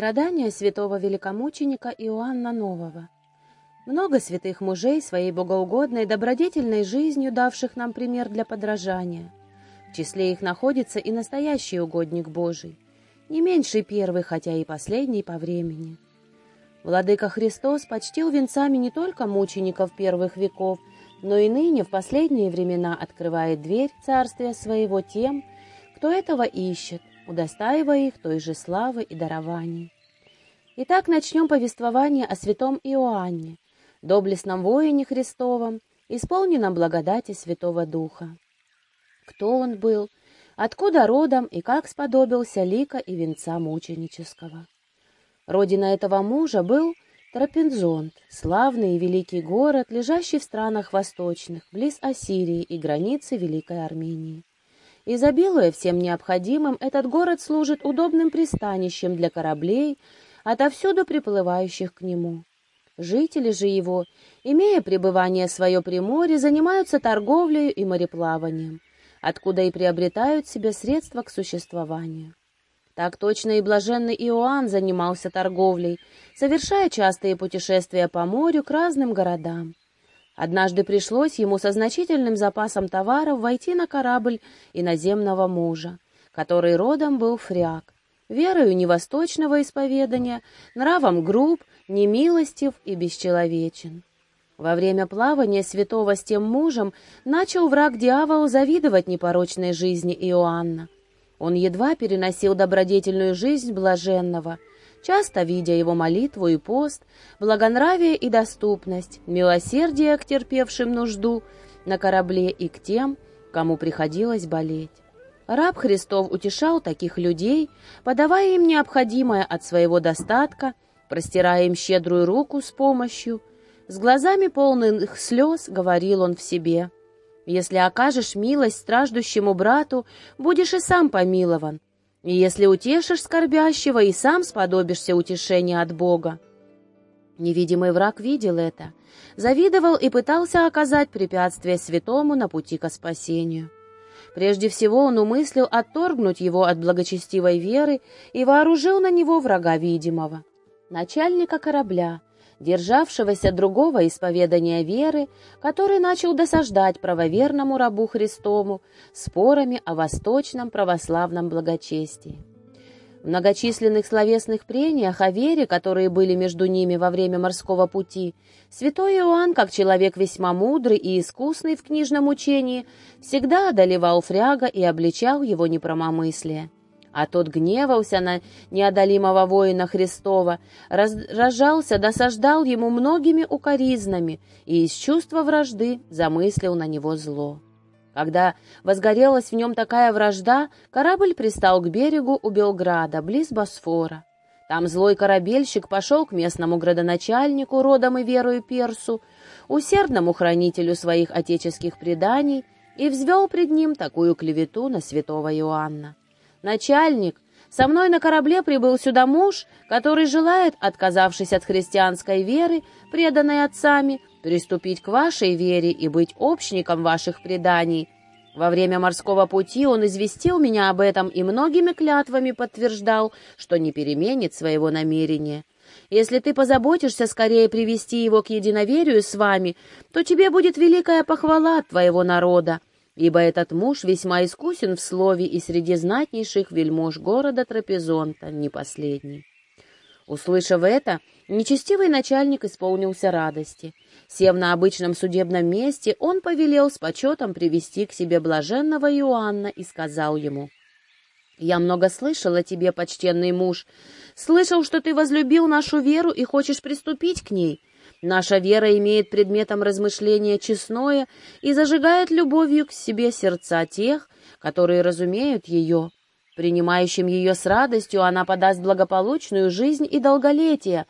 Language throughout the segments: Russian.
Страдания святого великомученика Иоанна Нового. Много святых мужей своей богоугодной добродетельной жизнью, давших нам пример для подражания. В числе их находится и настоящий угодник Божий, не меньший первый, хотя и последний по времени. Владыка Христос почтил венцами не только мучеников первых веков, но и ныне в последние времена открывает дверь царствия своего тем, кто этого ищет, удостаивая их той же славы и дарований. Итак, начнем повествование о святом Иоанне, доблестном воине Христовом, исполненном благодати Святого Духа. Кто он был, откуда родом и как сподобился лика и венца мученического. Родина этого мужа был Трапензонт, славный и великий город, лежащий в странах восточных, близ Ассирии и границы Великой Армении. Изобилуя всем необходимым, этот город служит удобным пристанищем для кораблей, отовсюду приплывающих к нему. Жители же его, имея пребывание свое при море, занимаются торговлей и мореплаванием, откуда и приобретают себе средства к существованию. Так точно и блаженный Иоанн занимался торговлей, совершая частые путешествия по морю к разным городам. Однажды пришлось ему со значительным запасом товаров войти на корабль иноземного мужа, который родом был фряг, верою невосточного исповедания, нравом груб, немилостив и бесчеловечен. Во время плавания святого с тем мужем начал враг дьявол завидовать непорочной жизни Иоанна. Он едва переносил добродетельную жизнь блаженного — часто видя его молитву и пост, благонравие и доступность, милосердие к терпевшим нужду на корабле и к тем, кому приходилось болеть. Раб Христов утешал таких людей, подавая им необходимое от своего достатка, простирая им щедрую руку с помощью. С глазами полных слез говорил он в себе, «Если окажешь милость страждущему брату, будешь и сам помилован, и если утешишь скорбящего, и сам сподобишься утешения от Бога. Невидимый враг видел это, завидовал и пытался оказать препятствие святому на пути к спасению. Прежде всего он умыслил отторгнуть его от благочестивой веры и вооружил на него врага видимого, начальника корабля, державшегося другого исповедания веры, который начал досаждать правоверному рабу Христому спорами о восточном православном благочестии. В многочисленных словесных прениях о вере, которые были между ними во время морского пути, святой Иоанн, как человек весьма мудрый и искусный в книжном учении, всегда одолевал фряга и обличал его непромомыслие. А тот гневался на неодолимого воина Христова, разражался, досаждал ему многими укоризнами и из чувства вражды замыслил на него зло. Когда возгорелась в нем такая вражда, корабль пристал к берегу у Белграда, близ Босфора. Там злой корабельщик пошел к местному градоначальнику, родом и верою Персу, усердному хранителю своих отеческих преданий, и взвел пред ним такую клевету на святого Иоанна. «Начальник, со мной на корабле прибыл сюда муж, который желает, отказавшись от христианской веры, преданной отцами, приступить к вашей вере и быть общником ваших преданий. Во время морского пути он известил меня об этом и многими клятвами подтверждал, что не переменит своего намерения. Если ты позаботишься скорее привести его к единоверию с вами, то тебе будет великая похвала от твоего народа, ибо этот муж весьма искусен в слове и среди знатнейших вельмож города Трапезонта, не последний. Услышав это, нечестивый начальник исполнился радости. Сев на обычном судебном месте, он повелел с почетом привести к себе блаженного Иоанна и сказал ему, «Я много слышал о тебе, почтенный муж, слышал, что ты возлюбил нашу веру и хочешь приступить к ней». Наша вера имеет предметом размышления честное и зажигает любовью к себе сердца тех, которые разумеют ее. Принимающим ее с радостью она подаст благополучную жизнь и долголетие.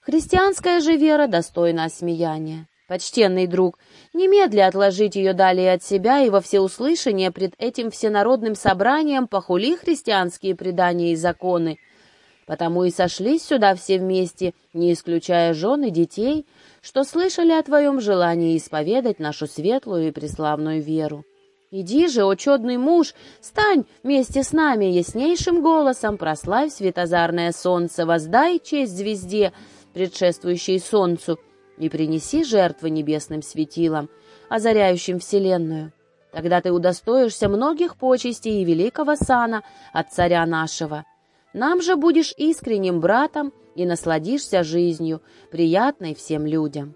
Христианская же вера достойна осмеяния. Почтенный друг, немедля отложить ее далее от себя и во всеуслышание пред этим всенародным собранием похули христианские предания и законы, Потому и сошлись сюда все вместе, не исключая жен и детей, что слышали о твоем желании исповедать нашу светлую и преславную веру. Иди же, о чудный муж, стань вместе с нами яснейшим голосом, прославь светозарное солнце, воздай честь звезде, предшествующей солнцу, и принеси жертвы небесным светилам, озаряющим вселенную. Тогда ты удостоишься многих почестей и великого сана от царя нашего. Нам же будешь искренним братом и насладишься жизнью, приятной всем людям».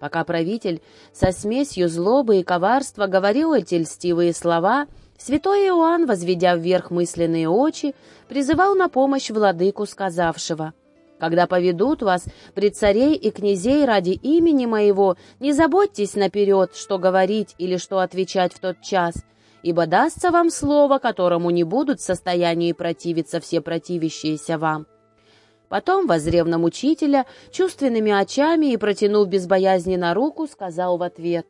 Пока правитель со смесью злобы и коварства говорил эти льстивые слова, святой Иоанн, возведя вверх мысленные очи, призывал на помощь владыку, сказавшего, «Когда поведут вас пред царей и князей ради имени моего, не заботьтесь наперед, что говорить или что отвечать в тот час, ибо дастся вам слово, которому не будут в состоянии противиться все противящиеся вам». Потом, возрев на мучителя, чувственными очами и протянув безбоязненно руку, сказал в ответ.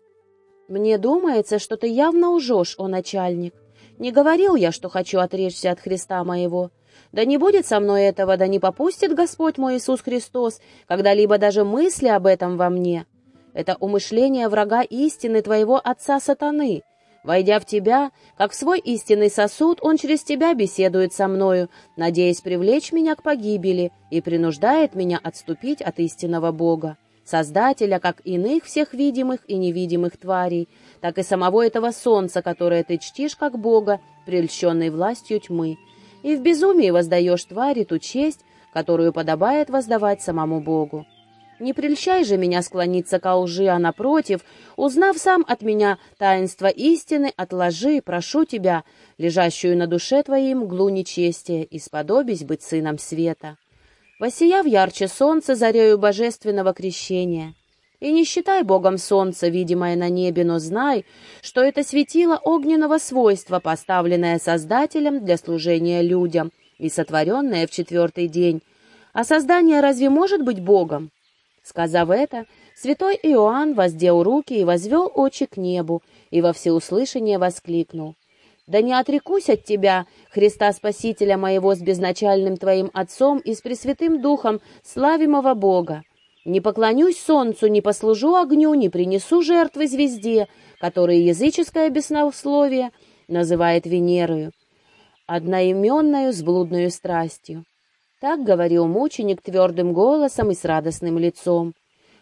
«Мне думается, что ты явно ужешь, о начальник. Не говорил я, что хочу отречься от Христа моего. Да не будет со мной этого, да не попустит Господь мой Иисус Христос, когда-либо даже мысли об этом во мне. Это умышление врага истины твоего отца сатаны, Войдя в тебя, как в свой истинный сосуд, он через тебя беседует со мною, надеясь привлечь меня к погибели и принуждает меня отступить от истинного Бога, Создателя как иных всех видимых и невидимых тварей, так и самого этого солнца, которое ты чтишь как Бога, прельщенный властью тьмы, и в безумии воздаешь твари ту честь, которую подобает воздавать самому Богу. Не прельщай же меня склониться ко лжи, а напротив, узнав сам от меня таинство истины, отложи, прошу тебя, лежащую на душе твоей мглу нечестия, и сподобись быть сыном света. Воссияв ярче солнце зарею божественного крещения. И не считай Богом солнце, видимое на небе, но знай, что это светило огненного свойства, поставленное Создателем для служения людям и сотворенное в четвертый день. А создание разве может быть Богом? Сказав это, святой Иоанн воздел руки и возвел очи к небу, и во всеуслышание воскликнул. «Да не отрекусь от тебя, Христа Спасителя моего с безначальным твоим Отцом и с Пресвятым Духом, славимого Бога! Не поклонюсь солнцу, не послужу огню, не принесу жертвы звезде, которые языческое беснословие называет Венерою, одноименную с блудную страстью. Так говорил мученик твердым голосом и с радостным лицом.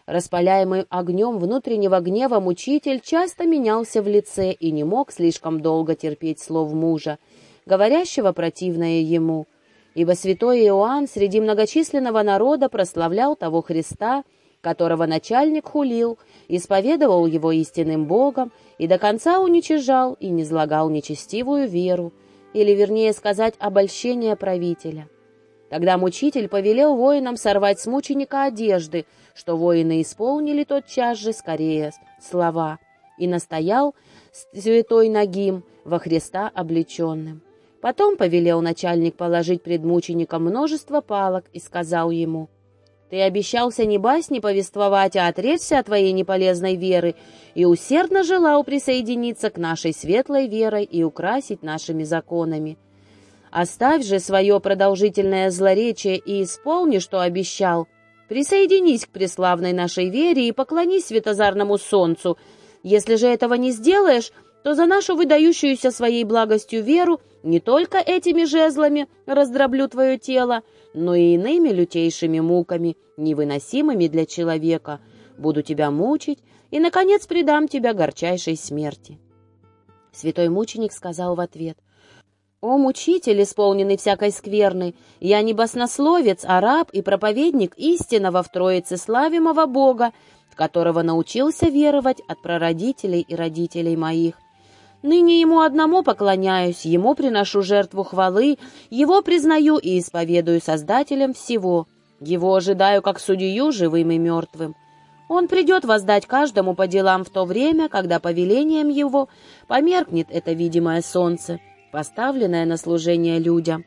Распаляемый огнем внутреннего гнева мучитель часто менялся в лице и не мог слишком долго терпеть слов мужа, говорящего противное ему, ибо святой Иоанн среди многочисленного народа прославлял того Христа, которого начальник хулил, исповедовал его истинным Богом и до конца уничижал и низлагал нечестивую веру, или, вернее сказать, обольщение правителя. Тогда мучитель повелел воинам сорвать с мученика одежды, что воины исполнили тотчас же скорее слова, и настоял святой Нагим во Христа облеченным. Потом повелел начальник положить пред мучеником множество палок и сказал ему, «Ты обещался не басни повествовать, а отречься от твоей неполезной веры и усердно желал присоединиться к нашей светлой верой и украсить нашими законами. Оставь же свое продолжительное злоречие и исполни, что обещал. Присоединись к преславной нашей вере и поклонись светозарному солнцу. Если же этого не сделаешь, то за нашу выдающуюся своей благостью веру не только этими жезлами раздроблю твое тело, но и иными лютейшими муками, невыносимыми для человека. Буду тебя мучить и, наконец, предам тебя горчайшей смерти». Святой мученик сказал в ответ — «О, мучитель, исполненный всякой скверны, я не баснословец, а раб и проповедник истинного в Троице славимого Бога, в которого научился веровать от прародителей и родителей моих. Ныне ему одному поклоняюсь, ему приношу жертву хвалы, его признаю и исповедую Создателем всего. Его ожидаю как судью живым и мертвым. Он придет воздать каждому по делам в то время, когда повелением его померкнет это видимое солнце» поставленное на служение людям.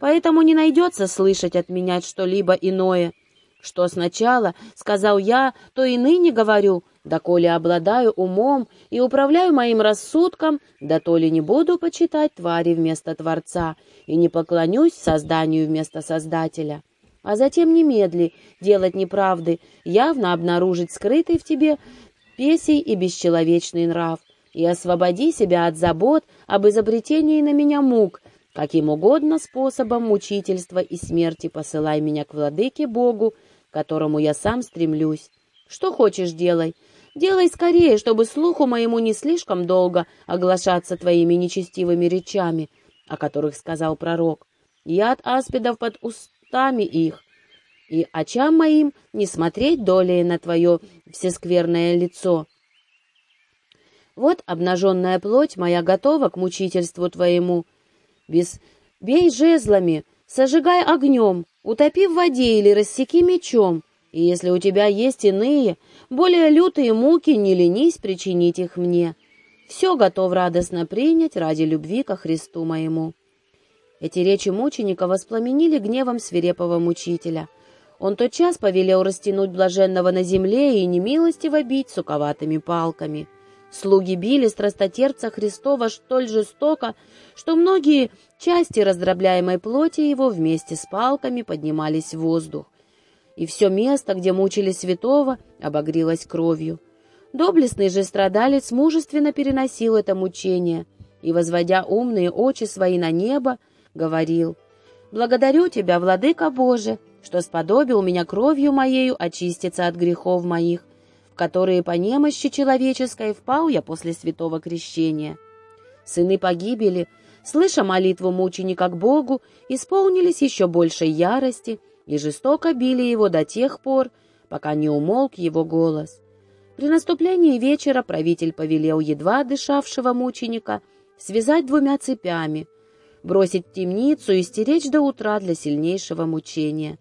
Поэтому не найдется слышать от меня что-либо иное. Что сначала сказал я, то и ныне говорю, да коли обладаю умом и управляю моим рассудком, да то ли не буду почитать твари вместо Творца и не поклонюсь созданию вместо Создателя. А затем немедли делать неправды, явно обнаружить скрытый в тебе песей и бесчеловечный нрав, и освободи себя от забот об изобретении на меня мук, каким угодно способом мучительства и смерти посылай меня к владыке Богу, к которому я сам стремлюсь. Что хочешь, делай. Делай скорее, чтобы слуху моему не слишком долго оглашаться твоими нечестивыми речами, о которых сказал пророк. Яд аспидов под устами их, и очам моим не смотреть долей на твое всескверное лицо. Вот обнаженная плоть моя готова к мучительству твоему. Без... Бей жезлами, сожигай огнем, утопи в воде или рассеки мечом, и если у тебя есть иные, более лютые муки, не ленись причинить их мне. Все готов радостно принять ради любви ко Христу моему». Эти речи мученика воспламенили гневом свирепого мучителя. Он тотчас повелел растянуть блаженного на земле и немилостиво бить суковатыми палками. Слуги били страстотерца Христова столь жестоко, что многие части раздробляемой плоти его вместе с палками поднимались в воздух. И все место, где мучили святого, обогрелось кровью. Доблестный же страдалец мужественно переносил это мучение и, возводя умные очи свои на небо, говорил, «Благодарю Тебя, Владыка Боже, что сподобил меня кровью моею очиститься от грехов моих, в которые по немощи человеческой впал я после святого крещения. Сыны погибели, слыша молитву мученика к Богу, исполнились еще большей ярости и жестоко били его до тех пор, пока не умолк его голос. При наступлении вечера правитель повелел едва дышавшего мученика связать двумя цепями — бросить в темницу и стеречь до утра для сильнейшего мучения.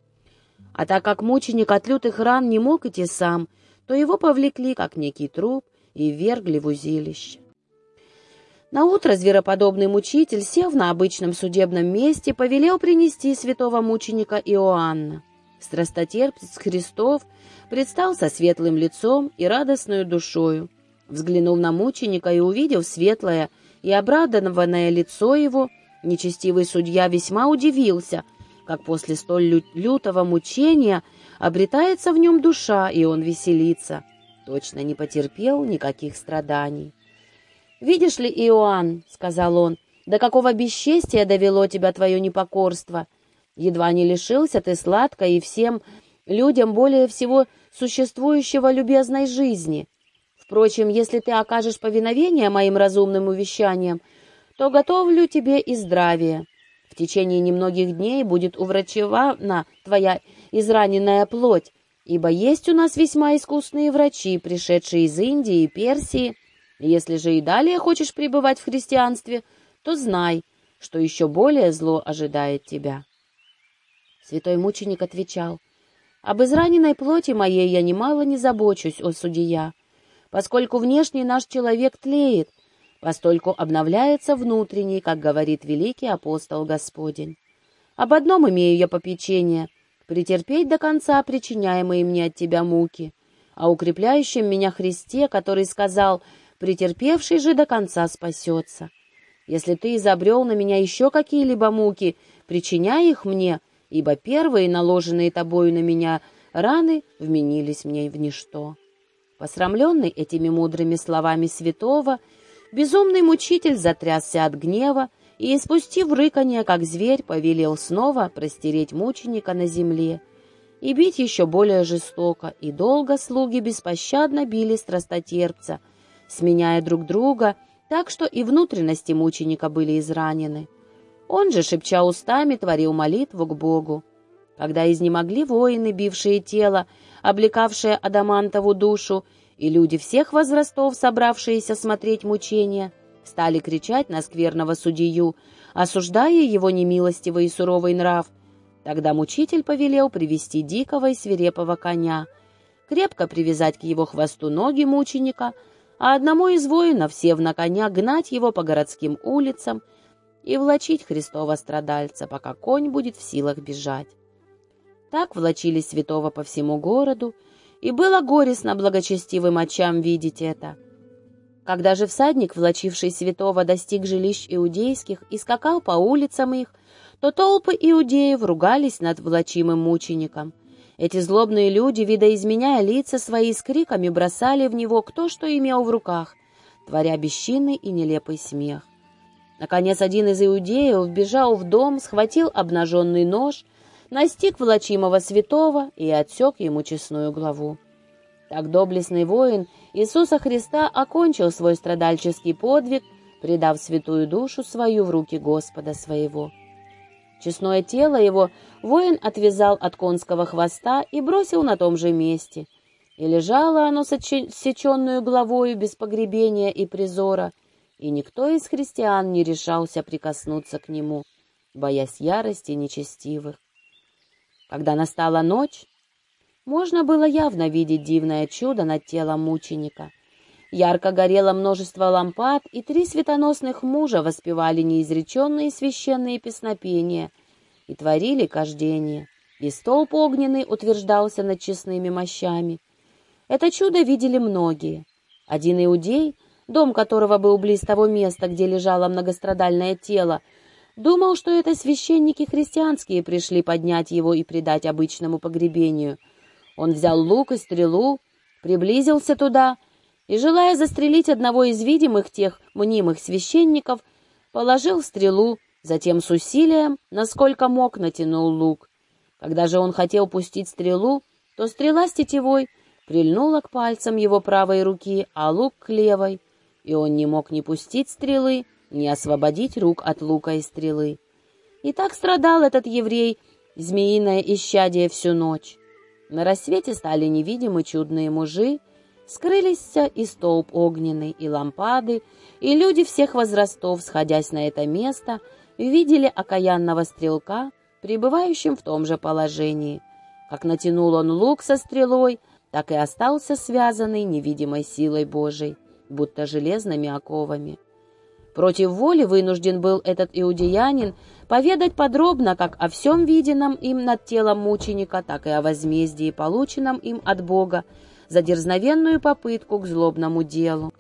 А так как мученик от лютых ран не мог идти сам, то его повлекли, как некий труп, и ввергли в узилище. Наутро звероподобный мучитель, сев на обычном судебном месте, повелел принести святого мученика Иоанна. Страстотерпец Христов предстал со светлым лицом и радостную душою. Взглянув на мученика и увидев светлое и обрадованное лицо его, Нечестивый судья весьма удивился, как после столь лю лютого мучения обретается в нем душа, и он веселится. Точно не потерпел никаких страданий. «Видишь ли, Иоанн, — сказал он, — до какого бесчестия довело тебя твое непокорство. Едва не лишился ты сладкой и всем людям более всего существующего любезной жизни. Впрочем, если ты окажешь повиновение моим разумным увещаниям, то готовлю тебе и здравие. В течение немногих дней будет уврачевана твоя израненная плоть, ибо есть у нас весьма искусные врачи, пришедшие из Индии и Персии. Если же и далее хочешь пребывать в христианстве, то знай, что еще более зло ожидает тебя». Святой мученик отвечал, «Об израненной плоти моей я немало не забочусь, о судья, поскольку внешний наш человек тлеет, постольку обновляется внутренний, как говорит великий апостол Господень. Об одном имею я попечение — претерпеть до конца причиняемые мне от тебя муки, о укрепляющем меня Христе, который сказал, претерпевший же до конца спасется. Если ты изобрел на меня еще какие-либо муки, причиняй их мне, ибо первые, наложенные тобою на меня, раны вменились мне в ничто». Посрамленный этими мудрыми словами святого, Безумный мучитель затрясся от гнева и, испустив рыканье, как зверь, повелел снова простереть мученика на земле и бить еще более жестоко, и долго слуги беспощадно били страстотерпца, сменяя друг друга, так что и внутренности мученика были изранены. Он же, шепча устами, творил молитву к Богу. Когда изнемогли воины, бившие тело, облекавшие адамантову душу, и люди всех возрастов, собравшиеся смотреть мучения, стали кричать на скверного судью, осуждая его немилостивый и суровый нрав. Тогда мучитель повелел привести дикого и свирепого коня, крепко привязать к его хвосту ноги мученика, а одному из воинов, сев на коня, гнать его по городским улицам и влачить Христова страдальца, пока конь будет в силах бежать. Так влачили святого по всему городу, и было горестно благочестивым очам видеть это. Когда же всадник, влачивший святого, достиг жилищ иудейских и скакал по улицам их, то толпы иудеев ругались над влачимым мучеником. Эти злобные люди, видоизменяя лица свои, с криками бросали в него кто что имел в руках, творя бесчинный и нелепый смех. Наконец один из иудеев вбежал в дом, схватил обнаженный нож, настиг влачимого святого и отсек ему честную главу. Так доблестный воин Иисуса Христа окончил свой страдальческий подвиг, предав святую душу свою в руки Господа своего. Честное тело его воин отвязал от конского хвоста и бросил на том же месте, и лежало оно с отсеченную головою без погребения и призора, и никто из христиан не решался прикоснуться к нему, боясь ярости нечестивых. Когда настала ночь, можно было явно видеть дивное чудо над телом мученика. Ярко горело множество лампад, и три светоносных мужа воспевали неизреченные священные песнопения и творили кождение, и столб огненный утверждался над честными мощами. Это чудо видели многие. Один иудей — дом которого был близ того места, где лежало многострадальное тело, думал, что это священники христианские пришли поднять его и предать обычному погребению. Он взял лук и стрелу, приблизился туда и, желая застрелить одного из видимых тех мнимых священников, положил стрелу, затем с усилием, насколько мог, натянул лук. Когда же он хотел пустить стрелу, то стрела с тетивой прильнула к пальцам его правой руки, а лук к левой — и он не мог ни пустить стрелы, ни освободить рук от лука и стрелы. И так страдал этот еврей, змеиное исчадие всю ночь. На рассвете стали невидимы чудные мужи, скрылись и столб огненный, и лампады, и люди всех возрастов, сходясь на это место, видели окаянного стрелка, пребывающим в том же положении. Как натянул он лук со стрелой, так и остался связанный невидимой силой Божией будто железными оковами. Против воли вынужден был этот иудеянин поведать подробно как о всем виденном им над телом мученика, так и о возмездии, полученном им от Бога за дерзновенную попытку к злобному делу.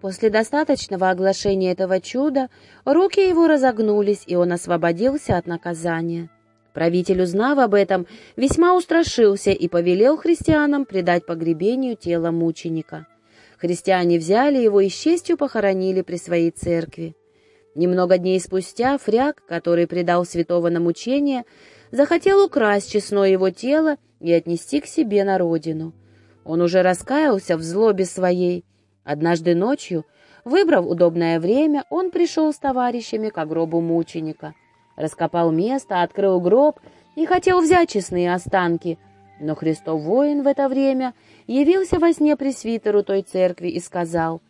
После достаточного оглашения этого чуда руки его разогнулись, и он освободился от наказания. Правитель, узнав об этом, весьма устрашился и повелел христианам предать погребению тело мученика. Христиане взяли его и с честью похоронили при своей церкви. Немного дней спустя Фряк, который предал святого на мучение, захотел украсть честное его тело и отнести к себе на родину. Он уже раскаялся в злобе своей. Однажды ночью, выбрав удобное время, он пришел с товарищами к гробу мученика. Раскопал место, открыл гроб и хотел взять честные останки, но Христов воин в это время явился во сне пресвитеру той церкви и сказал,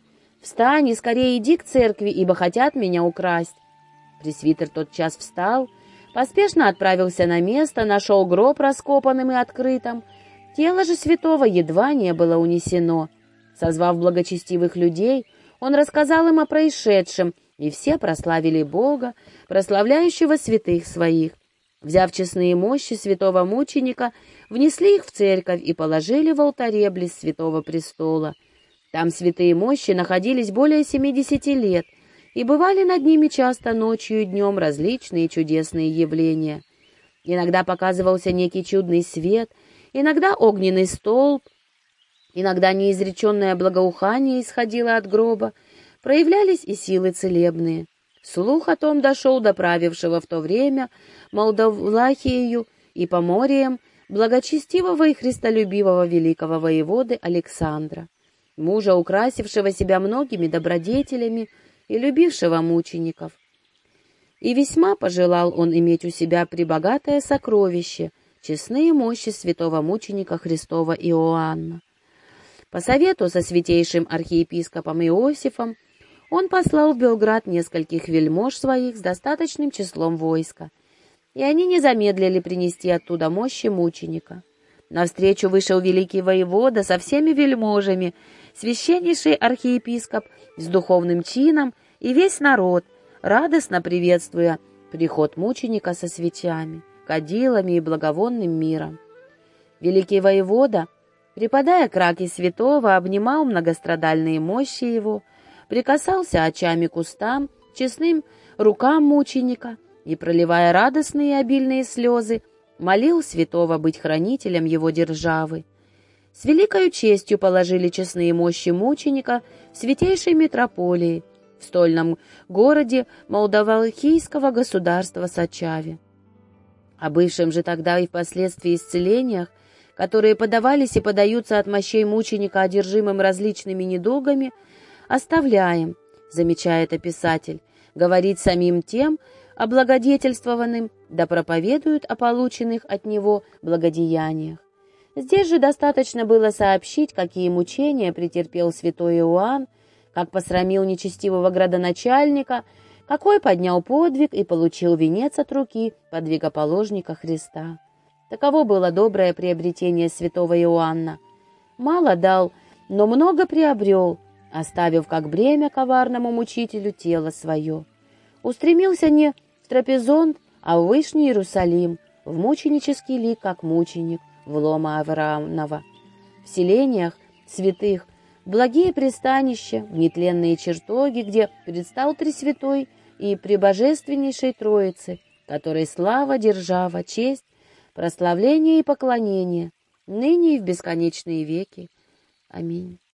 «Встань и скорее иди к церкви, ибо хотят меня украсть». Пресвитер тотчас встал, поспешно отправился на место, нашел гроб раскопанным и открытым. Тело же святого едва не было унесено. Созвав благочестивых людей, он рассказал им о происшедшем, и все прославили Бога, прославляющего святых своих. Взяв честные мощи святого мученика, внесли их в церковь и положили в алтаре близ святого престола. Там святые мощи находились более семидесяти лет, и бывали над ними часто ночью и днем различные чудесные явления. Иногда показывался некий чудный свет, иногда огненный столб, иногда неизреченное благоухание исходило от гроба, проявлялись и силы целебные. Слух о том дошел до правившего в то время Молдовлахию и Поморием благочестивого и христолюбивого великого воеводы Александра, мужа, украсившего себя многими добродетелями и любившего мучеников. И весьма пожелал он иметь у себя прибогатое сокровище, честные мощи святого мученика Христова Иоанна. По совету со святейшим архиепископом Иосифом он послал в Белград нескольких вельмож своих с достаточным числом войска, и они не замедлили принести оттуда мощи мученика. Навстречу вышел великий воевода со всеми вельможами, священнейший архиепископ с духовным чином и весь народ, радостно приветствуя приход мученика со свечами, кадилами и благовонным миром. Великий воевода, припадая к раке святого, обнимал многострадальные мощи его, прикасался очами к устам, честным рукам мученика и, проливая радостные и обильные слезы, молил святого быть хранителем его державы. с великою честью положили честные мощи мученика в святейшей метрополии, в стольном городе Молдавалхийского государства Сачаве. О бывшем же тогда и впоследствии исцелениях, которые подавались и подаются от мощей мученика, одержимым различными недугами, оставляем, замечает описатель, говорить самим тем, облагодетельствованным, да проповедуют о полученных от него благодеяниях. Здесь же достаточно было сообщить, какие мучения претерпел святой Иоанн, как посрамил нечестивого градоначальника, какой поднял подвиг и получил венец от руки подвигоположника Христа. Таково было доброе приобретение святого Иоанна. Мало дал, но много приобрел, оставив как бремя коварному мучителю тело свое. Устремился не в а в Вышний Иерусалим, в мученический лик, как мученик, в лома Авраамова, в селениях святых, благие пристанища, в нетленные чертоги, где предстал Пресвятой и Пребожественнейшей Троицы, которой слава, держава, честь, прославление и поклонение, ныне и в бесконечные веки. Аминь.